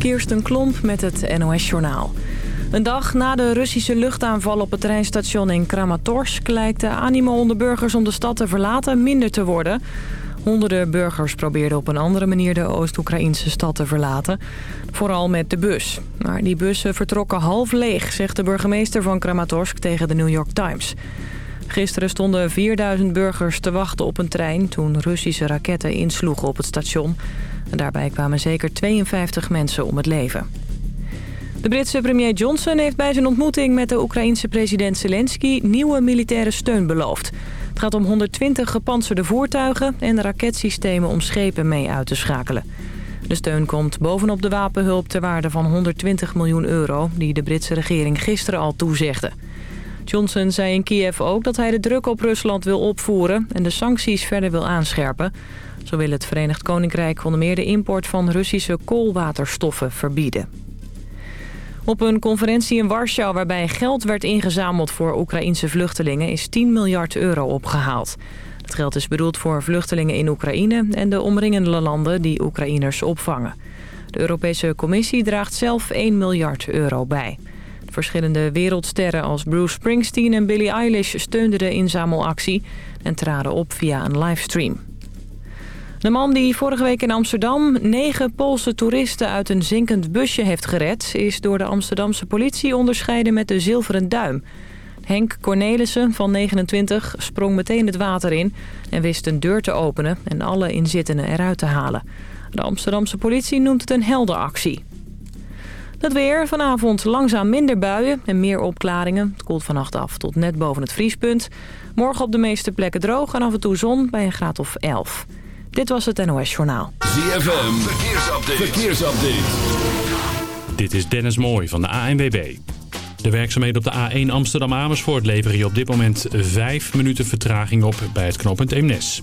Kirsten Klomp met het NOS-journaal. Een dag na de Russische luchtaanval op het treinstation in Kramatorsk... lijkt de animo onder burgers om de stad te verlaten minder te worden. Honderden burgers probeerden op een andere manier de Oost-Oekraïnse stad te verlaten. Vooral met de bus. Maar die bussen vertrokken half leeg, zegt de burgemeester van Kramatorsk tegen de New York Times. Gisteren stonden 4000 burgers te wachten op een trein... toen Russische raketten insloegen op het station. En daarbij kwamen zeker 52 mensen om het leven. De Britse premier Johnson heeft bij zijn ontmoeting met de Oekraïense president Zelensky nieuwe militaire steun beloofd. Het gaat om 120 gepantserde voertuigen en raketsystemen om schepen mee uit te schakelen. De steun komt bovenop de wapenhulp ter waarde van 120 miljoen euro die de Britse regering gisteren al toezegde. Johnson zei in Kiev ook dat hij de druk op Rusland wil opvoeren en de sancties verder wil aanscherpen. Zo wil het Verenigd Koninkrijk onder meer de import van Russische koolwaterstoffen verbieden. Op een conferentie in Warschau waarbij geld werd ingezameld voor Oekraïnse vluchtelingen is 10 miljard euro opgehaald. Het geld is bedoeld voor vluchtelingen in Oekraïne en de omringende landen die Oekraïners opvangen. De Europese Commissie draagt zelf 1 miljard euro bij. Verschillende wereldsterren als Bruce Springsteen en Billie Eilish steunden de inzamelactie en traden op via een livestream. De man die vorige week in Amsterdam negen Poolse toeristen uit een zinkend busje heeft gered... is door de Amsterdamse politie onderscheiden met de zilveren duim. Henk Cornelissen van 29 sprong meteen het water in en wist een deur te openen en alle inzittenden eruit te halen. De Amsterdamse politie noemt het een heldenactie. Het weer, vanavond langzaam minder buien en meer opklaringen. Het koelt vannacht af tot net boven het vriespunt. Morgen op de meeste plekken droog en af en toe zon bij een graad of 11. Dit was het NOS Journaal. ZFM, verkeersupdate. verkeersupdate. Dit is Dennis Mooij van de ANWB. De werkzaamheden op de A1 Amsterdam-Amersfoort leveren je op dit moment 5 minuten vertraging op bij het knooppunt Eemnes.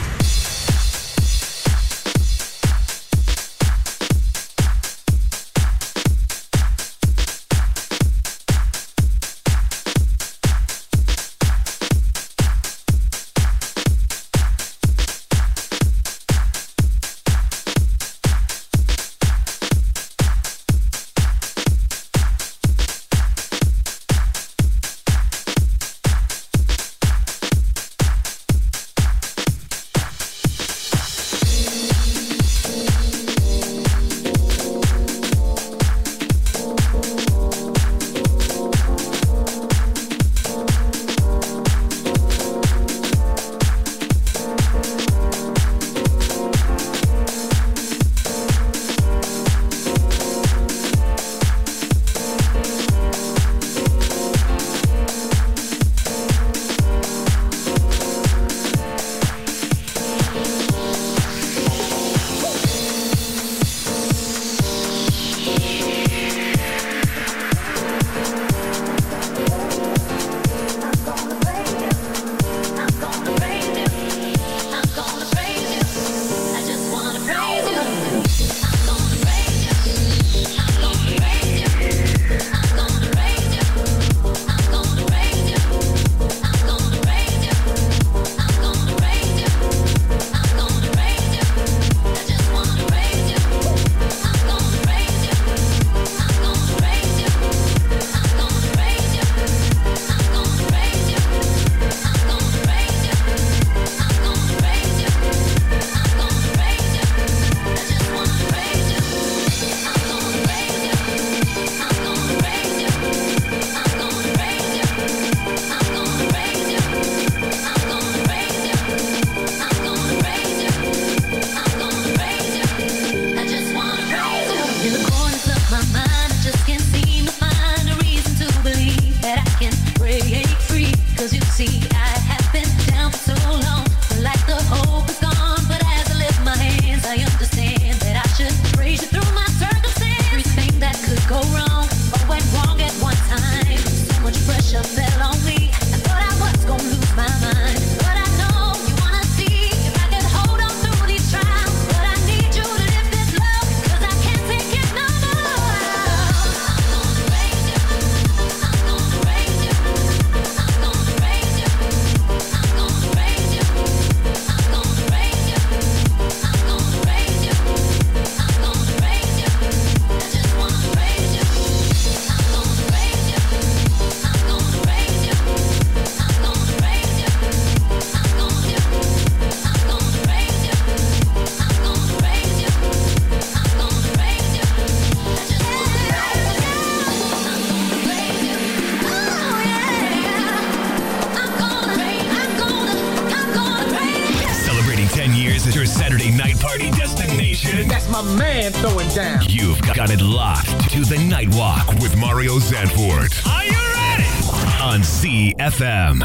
CFM.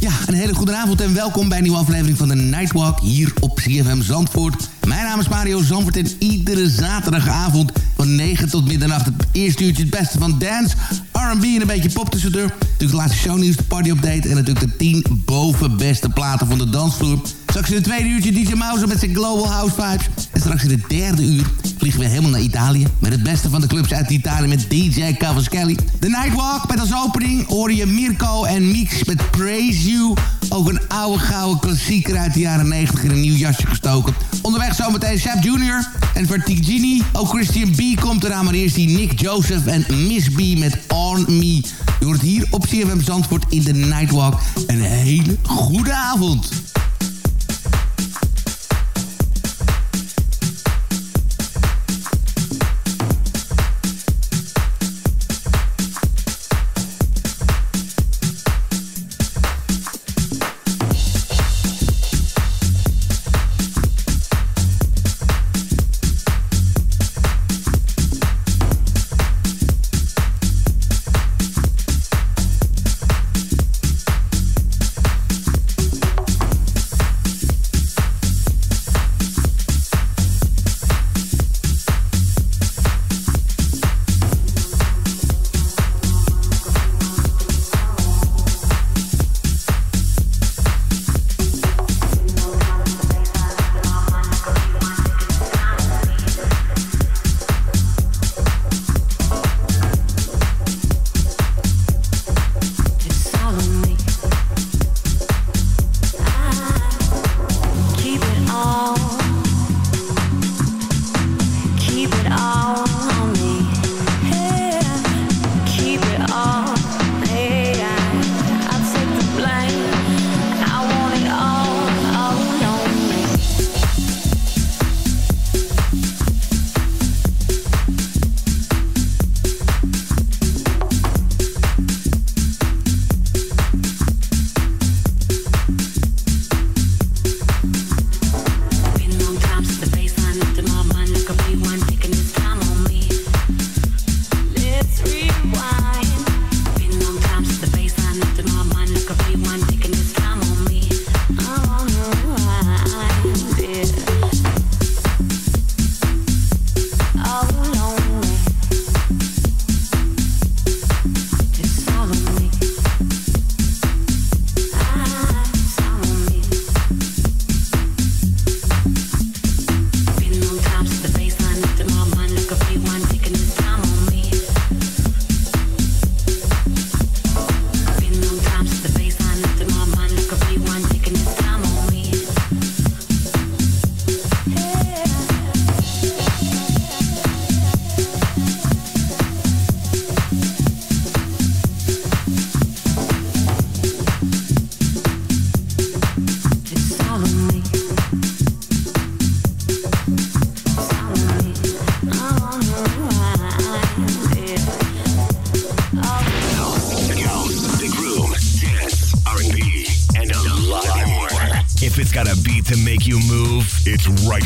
Ja, een hele goede avond en welkom bij een nieuwe aflevering van de Nightwalk hier op CFM Zandvoort. Mijn naam is Mario Zandvoort en iedere zaterdagavond van 9 tot middernacht het eerste uurtje het beste van dance, R&B en een beetje pop tussendoor. Natuurlijk de laatste shownieuws, de party update en natuurlijk de 10 bovenbeste platen van de dansvloer. Straks in het tweede uurtje DJ Mouse met zijn Global House Vibes. En straks in het derde uur vliegen we helemaal naar Italië. Met het beste van de clubs uit Italië met DJ Cavaschelli. De Nightwalk met als opening hoor je Mirko en Mix met Praise You. Ook een oude gouden klassieker uit de jaren 90 in een nieuw jasje gestoken. Onderweg zometeen Shep Jr. en Vertigini. Ook Christian B komt eraan, maar eerst die Nick Joseph en Miss B met On Me. Je hoort hier op CFM Zandvoort in de Nightwalk. Een hele goede avond.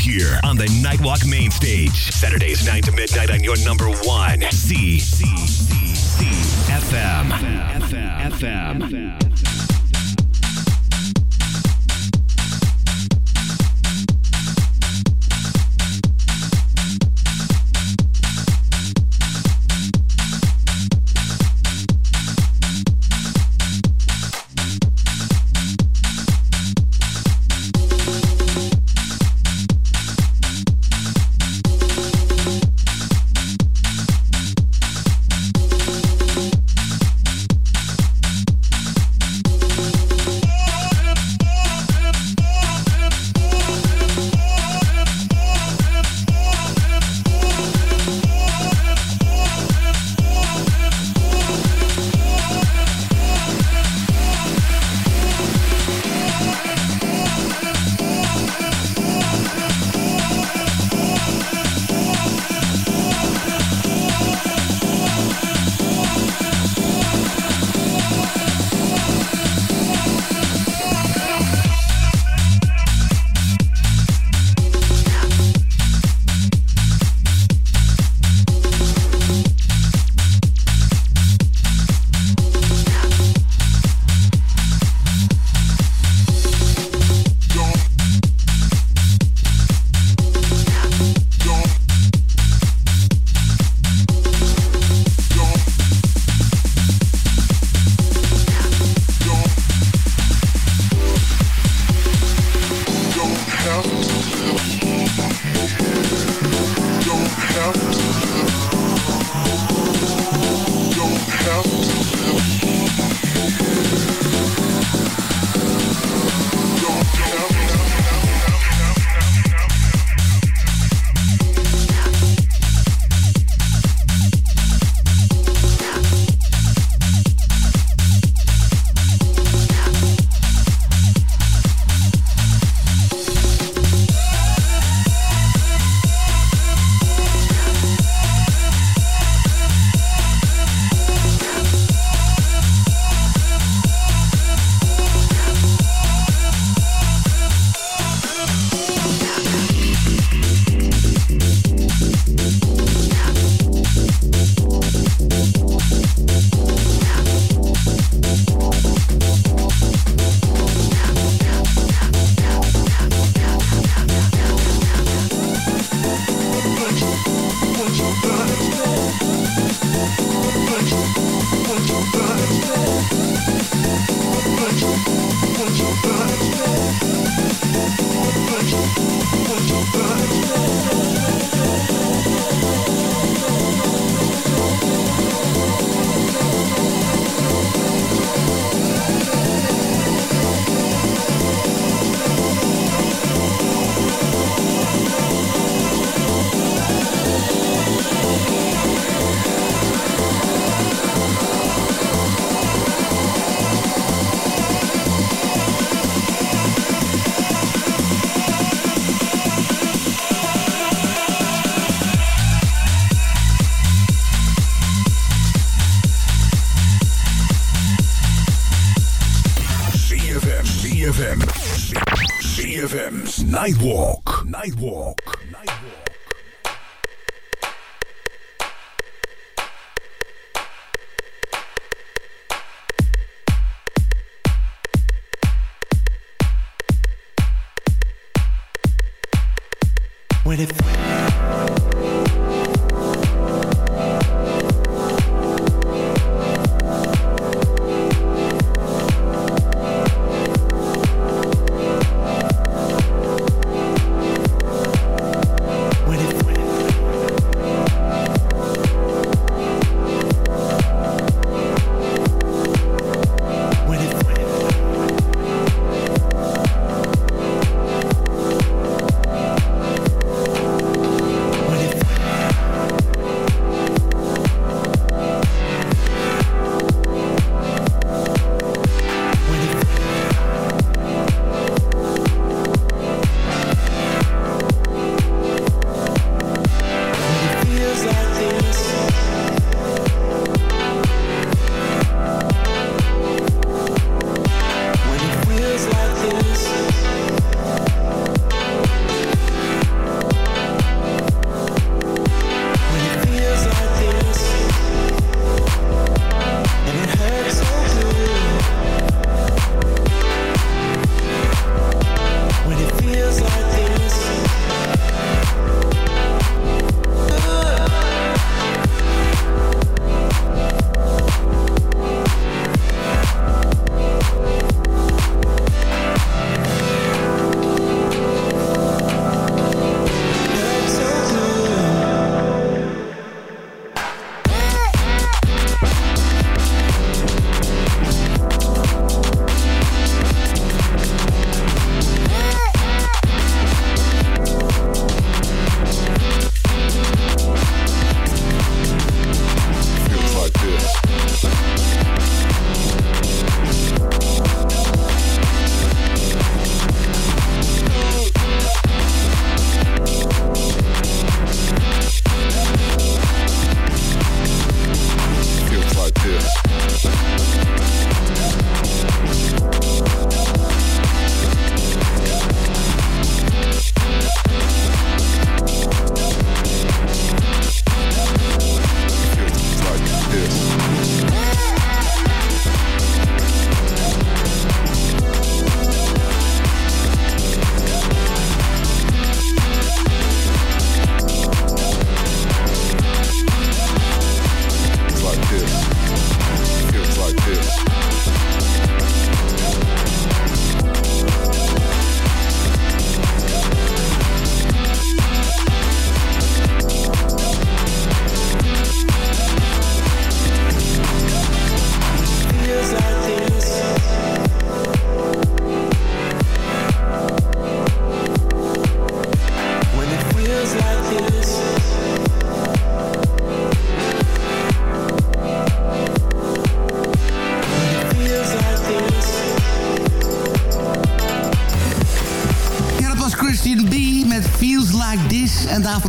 here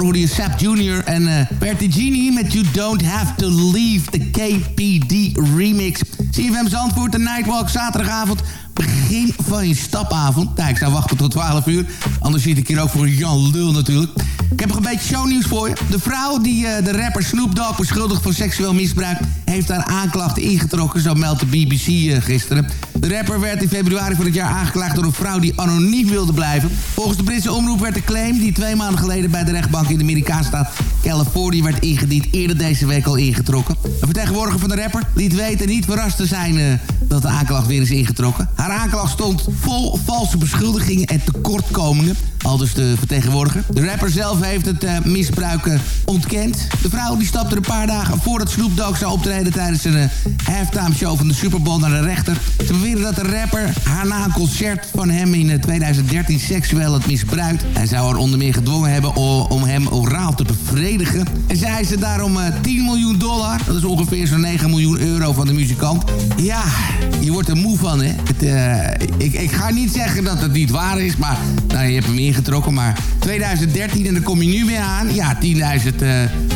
hoorde je Sap Jr. en uh, Bertigini met You Don't Have To Leave, de KPD remix. CFM Zandvoort, de Nightwalk, zaterdagavond, begin van je stapavond. Nou, ik zou wachten tot 12 uur, anders zit ik hier ook voor Jan Lul natuurlijk. Ik heb nog een beetje shownieuws voor je. De vrouw die uh, de rapper Snoop Dogg beschuldigt van seksueel misbruik... heeft haar aanklachten ingetrokken, zo meldt de BBC eh, gisteren. De rapper werd in februari van het jaar aangeklaagd door een vrouw die anoniem wilde blijven. Volgens de Britse omroep werd de claim die twee maanden geleden bij de rechtbank in de Amerikaanse staat Californië werd ingediend eerder deze week al ingetrokken. Een vertegenwoordiger van de rapper liet weten niet verrast te zijn uh, dat de aanklacht weer is ingetrokken. Haar aanklacht stond vol valse beschuldigingen en tekortkomingen. Al dus de vertegenwoordiger. De rapper zelf heeft het uh, misbruik ontkend. De vrouw die stapte een paar dagen voordat Snoop Dogg zou optreden... tijdens een uh, halftime show van de Super Bowl naar de rechter. Ze beweren dat de rapper haar na een concert van hem in 2013 seksueel had misbruikt. Hij zou haar onder meer gedwongen hebben om hem oraal te bevredigen. En zij ze daarom 10 miljoen dollar. Dat is ongeveer zo'n 9 miljoen euro van de muzikant. Ja, je wordt er moe van, hè. Ik, ik ga niet zeggen dat het niet waar is, maar nou, je hebt hem ingetrokken. Maar 2013 en dan kom je nu weer aan. Ja, 10.000 uh,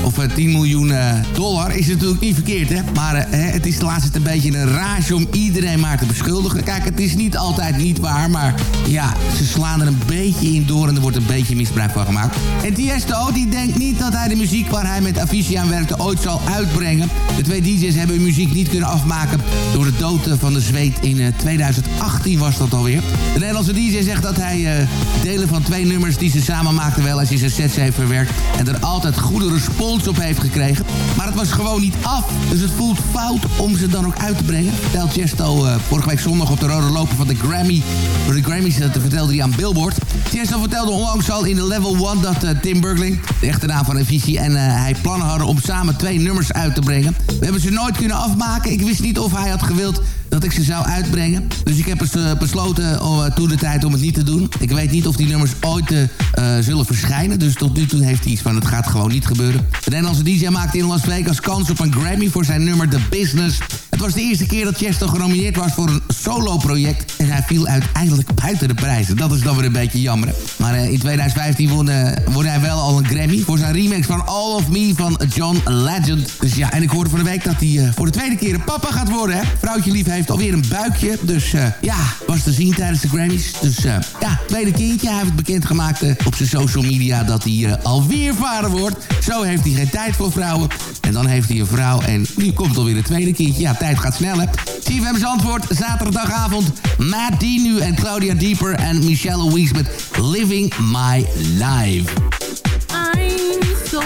of 10 eh, miljoen uh, dollar is natuurlijk niet verkeerd, hè. Maar het is de laatste een beetje een rage om iedereen maar te beschuldigen. Kijk, het is niet altijd niet waar, maar ja, ze slaan er een beetje in door en er wordt een beetje misbruik van gemaakt. En Tiesto, die denkt niet dat hij de muziek waar hij met Avicii aan werkte ooit zal uitbrengen. De twee DJ's hebben hun muziek niet kunnen afmaken door de dood van de zweet in 2018 was dat alweer. De Nederlandse DJ zegt dat hij delen van twee nummers die ze samen maakten wel als in zijn sets heeft verwerkt. En er altijd goede respons op heeft gekregen. Maar het was gewoon niet af. Dus het voelt fout om ze dan ook uit te brengen. Tel Chesto uh, vorige week zondag op de rode loper van de Grammy. De Grammys dat vertelde hij aan Billboard. Chesto vertelde onlangs al in de Level 1 dat uh, Tim Burgling, de echte naam van Avicii, en hij plannen hadden om samen twee nummers uit te brengen. We hebben ze nooit kunnen afmaken. Ik wist niet of hij had gewild dat ik ze zou uitbrengen. Dus ik heb uh, besloten uh, toen de tijd om het niet te doen. Ik weet niet of die nummers ooit uh, zullen verschijnen. Dus tot nu toe heeft hij iets van het gaat gewoon niet gebeuren. De Nederlandse DJ maakte in Las Vegas kans op een Grammy voor zijn nummer The Business. Het was de eerste keer dat Chesto genomineerd was voor een solo-project. En hij viel uiteindelijk buiten de prijzen. Dat is dan weer een beetje jammer. Maar in 2015 won, won, hij wel al een Grammy voor zijn remix van All of Me van John Legend. Dus ja, en ik hoorde van de week dat hij voor de tweede keer een papa gaat worden. Hè? Vrouwtje lief heeft alweer een buikje. Dus ja, was te zien tijdens de Grammys. Dus ja, tweede kindje. Hij heeft het bekendgemaakt op zijn social media dat hij alweer vader wordt. Zo heeft hij geen tijd voor vrouwen. En dan heeft hij een vrouw en nu komt alweer een tweede kindje. Ja, tijd gaat snel hè. CFM zijn antwoord, zaterdagavond. Matt Dinu en Claudia Dieper en Michelle Louise met Living My Life. I'm so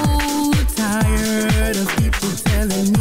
tired of telling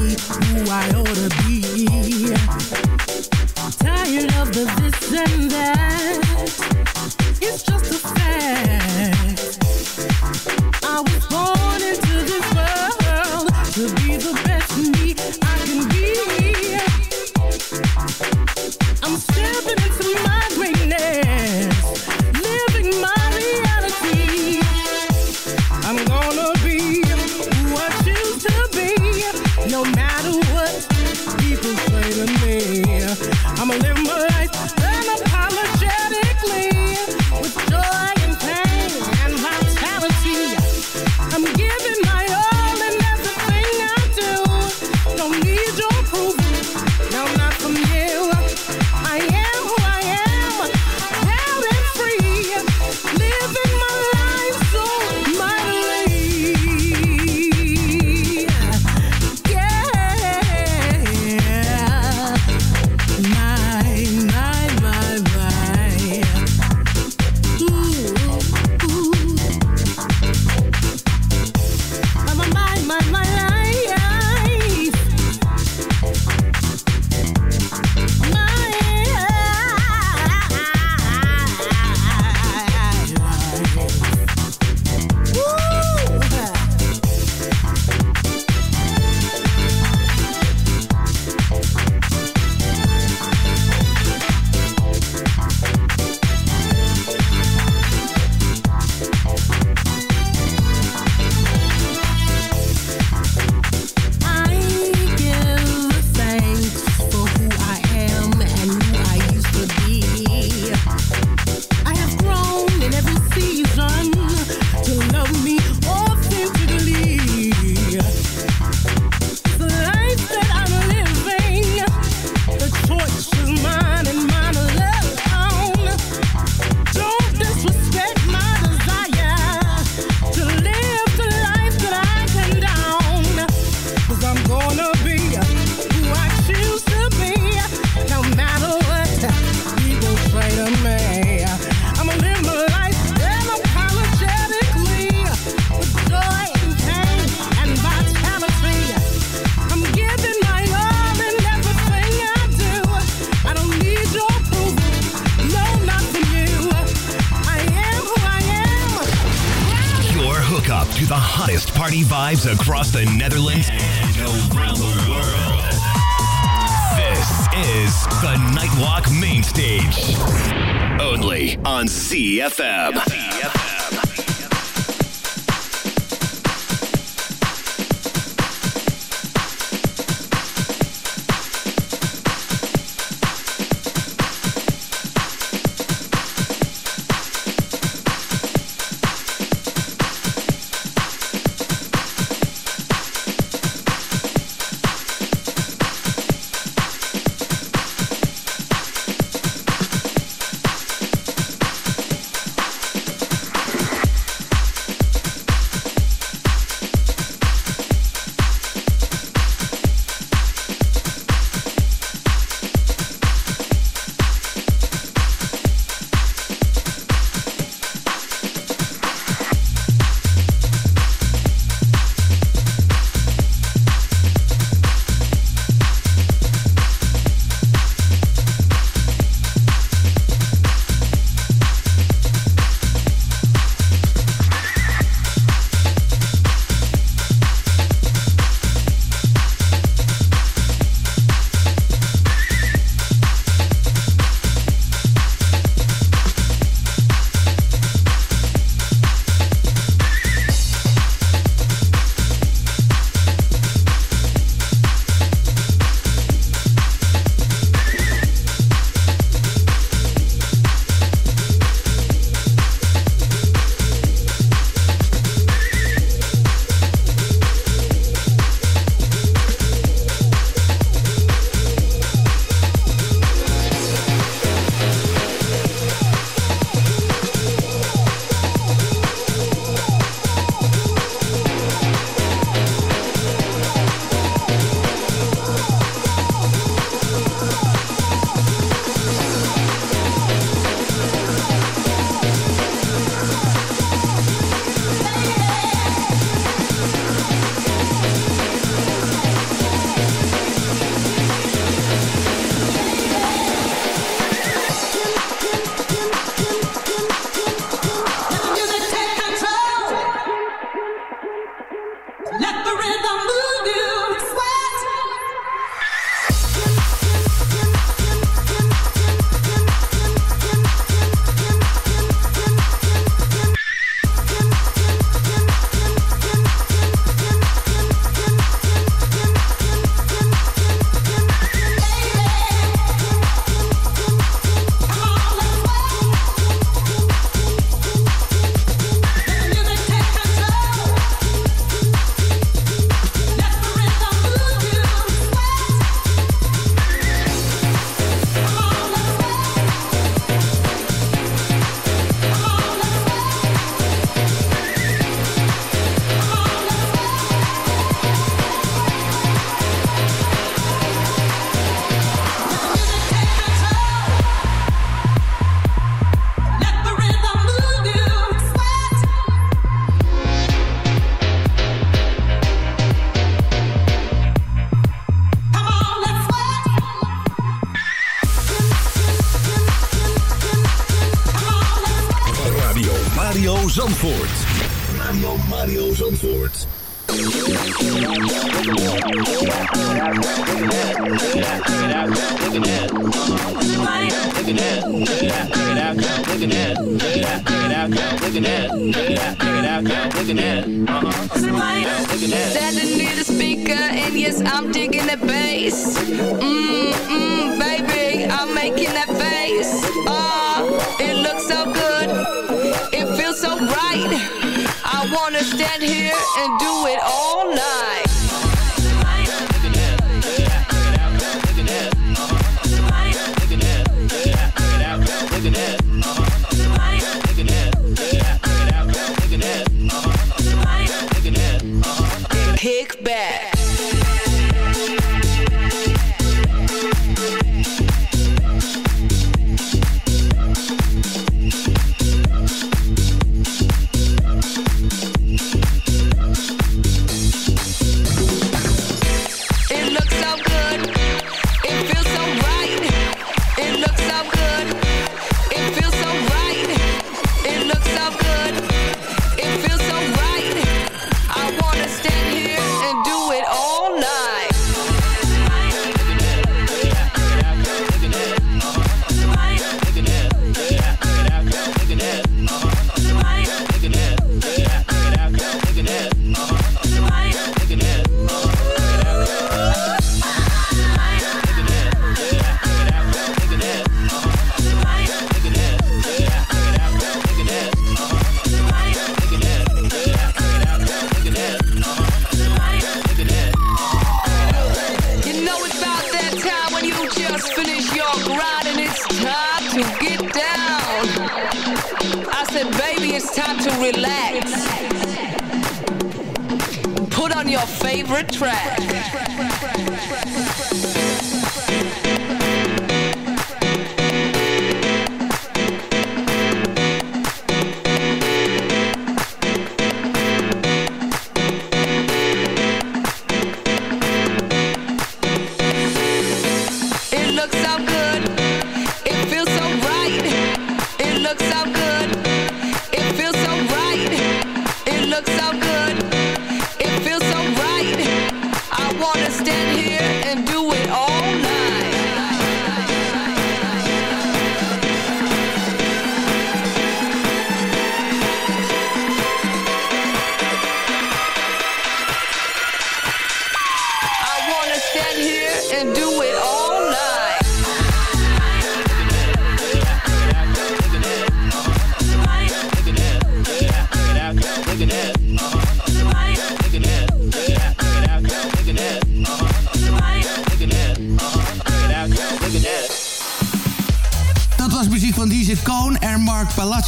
and end.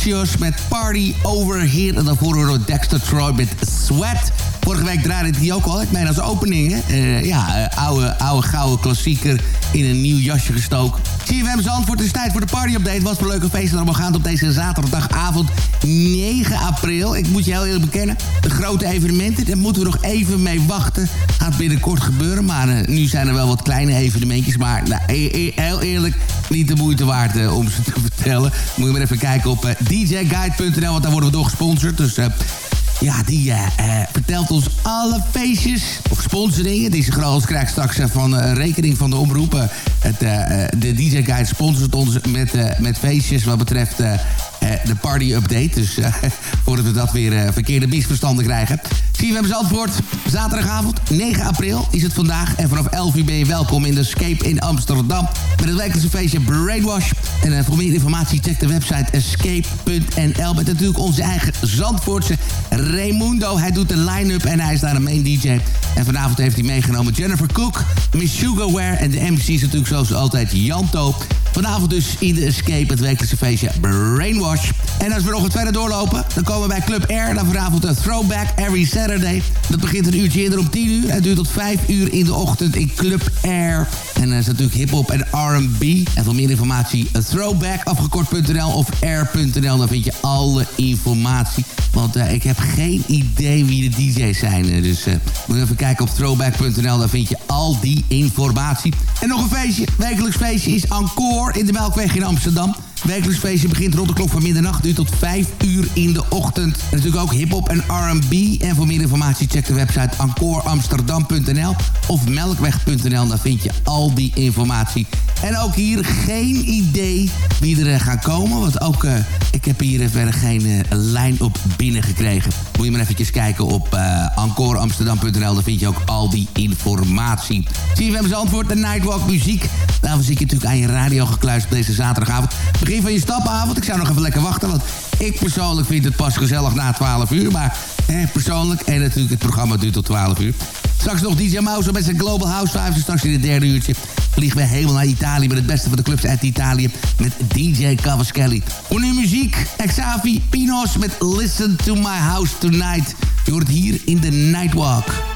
Met Party Over Here. En daarvoor horen we Dexter Troy met Sweat. Vorige week draaide die ook al, ik meen als opening. Hè? Eh, ja, eh, oude, oude gouden klassieker in een nieuw jasje gestoken. CFM Zandvoort, het is tijd voor de party-update. Wat voor leuke feesten er allemaal gaan op deze zaterdagavond 9 april. Ik moet je heel eerlijk bekennen, de grote evenementen, daar moeten we nog even mee wachten. Gaat binnenkort gebeuren, maar eh, nu zijn er wel wat kleine evenementjes. Maar nou, e- e- heel eerlijk, niet de moeite waard om ze te vertellen. Moet je maar even kijken op djguide.nl, want daar worden we door gesponsord. Dus ja, die eh, eh, vertelt ons alle feestjes of sponsoringen. Die groot krijgt straks eh, van rekening van de omroep. Eh, het, de DJ Guide sponsort ons met, met feestjes wat betreft de party update. Dus eh, voordat we dat weer eh, verkeerde misverstanden krijgen. CFM Zandvoort, zaterdagavond 9 april is het vandaag. En vanaf 11 uur ben je welkom in de Escape in Amsterdam. Met het wekelijkse feestje Brainwash. En eh, voor meer informatie check de website escape.nl. Met natuurlijk onze eigen Zandvoortse Raimundo. Hij doet de line-up en hij is daar een main DJ. En vanavond heeft hij meegenomen Jennifer Cook, Miss Sugarware... en de MC is natuurlijk zoals altijd Janto. Vanavond dus in de Escape, het wekelijkse feestje Brainwash. En als we nog wat verder doorlopen, dan komen we bij Club Air. Dan vanavond een throwback every Saturday. Dat begint een uurtje eerder om 10 uur. Het duurt tot 5 uur in de ochtend in Club Air. En dat is natuurlijk hip-hop en R&B. En voor meer informatie eh, throwback afgekort.nl of air.nl. Dan vind je alle informatie. Want eh, ik heb geen idee wie de DJ's zijn. eh, dus eh, moet even kijken op throwback.nl. Dan vind je al die informatie. En nog een feestje. Wekelijks feestje is Encore in de Melkweg in Amsterdam. Wekelijks feestje begint rond de klok van middernacht. Duurt tot 5 uur in de ochtend. En natuurlijk ook hip-hop en RB. En voor meer informatie check de website encoreamsterdam.nl of melkweg.nl. Daar vind je al die informatie. En ook hier geen idee wie er eh, gaan komen. Want ook eh, ik heb hier verder geen eh, lijn op binnengekregen. Moet je maar eventjes kijken op eh encoreamsterdam.nl. Daar vind je ook al die informatie. Zie je, we antwoord de Nightwalk muziek. Daarvoor zit je natuurlijk aan je radio gekluisterd deze zaterdagavond. Begin van je stapavond. Ik zou nog even lekker wachten, want ik persoonlijk vind het pas gezellig na 12 uur. Maar eh, persoonlijk, en natuurlijk het programma duurt tot 12 uur. Straks nog DJ Mouse met zijn Global House Vibes. Straks in het derde uurtje vliegen we helemaal naar Italië... met het beste van de clubs uit Italië met DJ Cavaschelli. Voor nu muziek, Xavi Pinos met Listen to My House Tonight. Je hoort hier in de Nightwalk.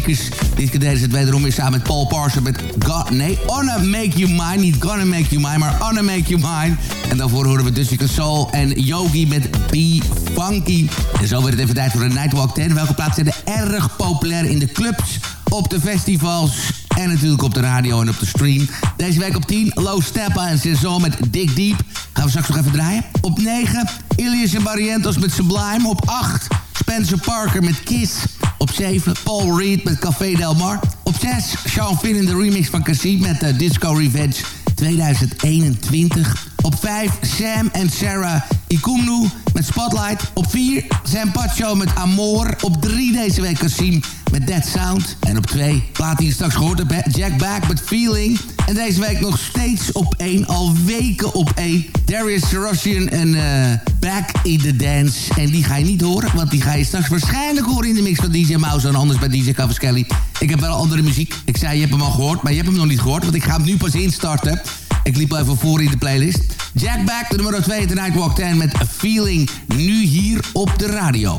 Klassiekers. Dit keer deden ze het wederom weer samen met Paul Parson met God, nee, Wanna Make You Mine. Niet Gonna Make You Mine, maar Wanna Make You Mine. En daarvoor horen we Dusty Soul en Yogi met Be Funky. En zo werd het even tijd voor een Nightwalk 10. Welke plaatsen zijn er erg populair in de clubs, op de festivals en natuurlijk op de radio en op de stream. Deze week op 10, Low Steppa en Saison met Dig Deep. Gaan we straks nog even draaien. Op 9, Ilias en Barrientos met Sublime. Op 8, Spencer Parker met Kiss. Op 7, Paul Reed met Café Del Mar. Op 6, Sean Finn in de remix van Cassie met uh, Disco Revenge 2021. Op 5, Sam en Sarah Ikumnu met Spotlight. Op 4, Sam Pacho met Amor. Op 3 deze week Cassim met Dead Sound. En op 2, plaat die je straks gehoord hebt, Jack Back met Feeling. En deze week nog steeds op 1, al weken op 1. Darius Russian en uh, Back in the Dance. En die ga je niet horen, want die ga je straks waarschijnlijk horen in de mix van DJ Mouse en anders bij DJ Cavaschelli. Ik heb wel andere muziek. Ik zei, je hebt hem al gehoord, maar je hebt hem nog niet gehoord, want ik ga hem nu pas instarten. Ik liep even voor in de playlist. Jack Back, de nummer 2 de Nightwalk 10 met A Feeling. Nu hier op de radio.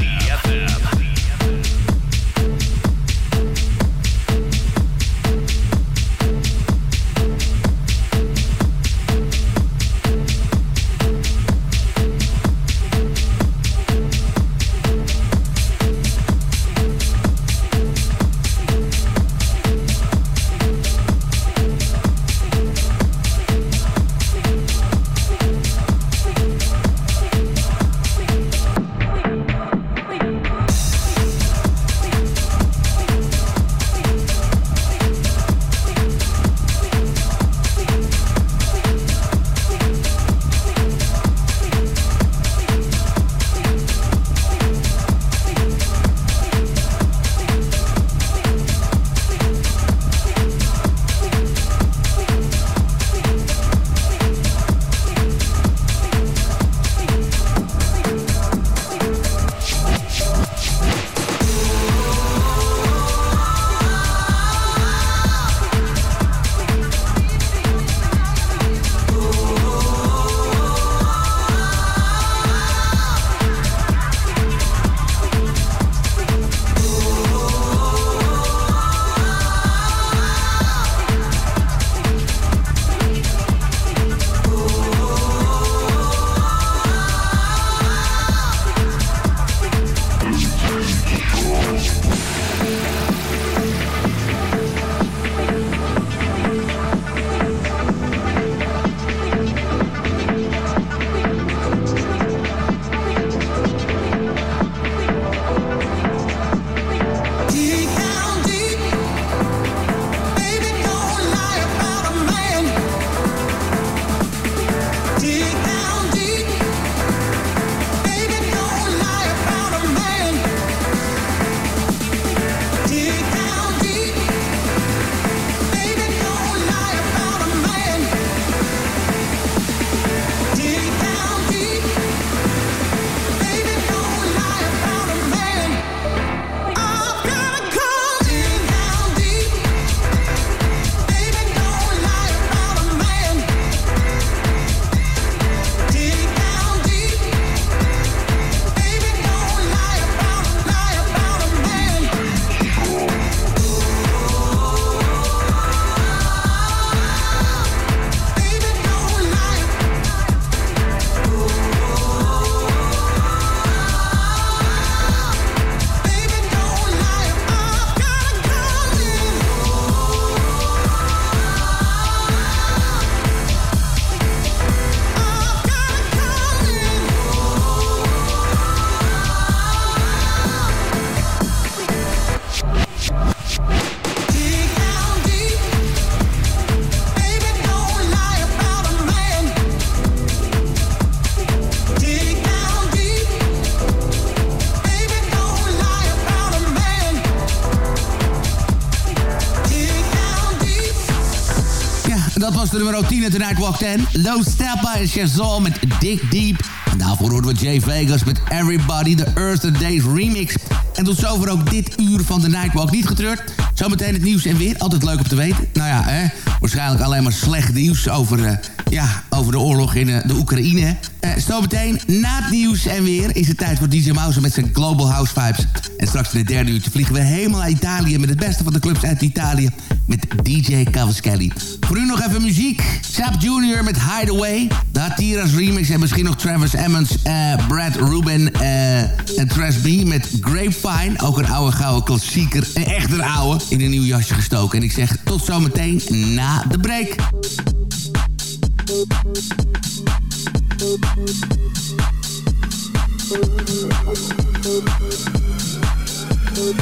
Nummer 10 uit de Nightwalk 10. Low Step by Shazam met Dig Deep. En daarvoor hoorden we Jay Vegas met Everybody, the Earth and Days remix. En tot zover ook dit uur van de Nightwalk. Niet getreurd. Zometeen het nieuws en weer. Altijd leuk om te weten. Nou ja, hè, waarschijnlijk alleen maar slecht nieuws over, eh, ja, over de oorlog in eh, de Oekraïne. Uh, zometeen na het nieuws en weer is het tijd voor DJ Mouse met zijn Global House Vibes. En straks in het derde uurtje vliegen we helemaal naar Italië... met het beste van de clubs uit Italië met DJ Cavaschelli. Voor u nog even muziek. Sap Jr. met Hideaway. De Hatira's remix en misschien nog Travis Emmons, uh, Brad Rubin uh, en Trash B met Grapevine. Ook een oude gouden klassieker. Een echt een oude. In een nieuw jasje gestoken. En ik zeg tot zometeen na de break. Thank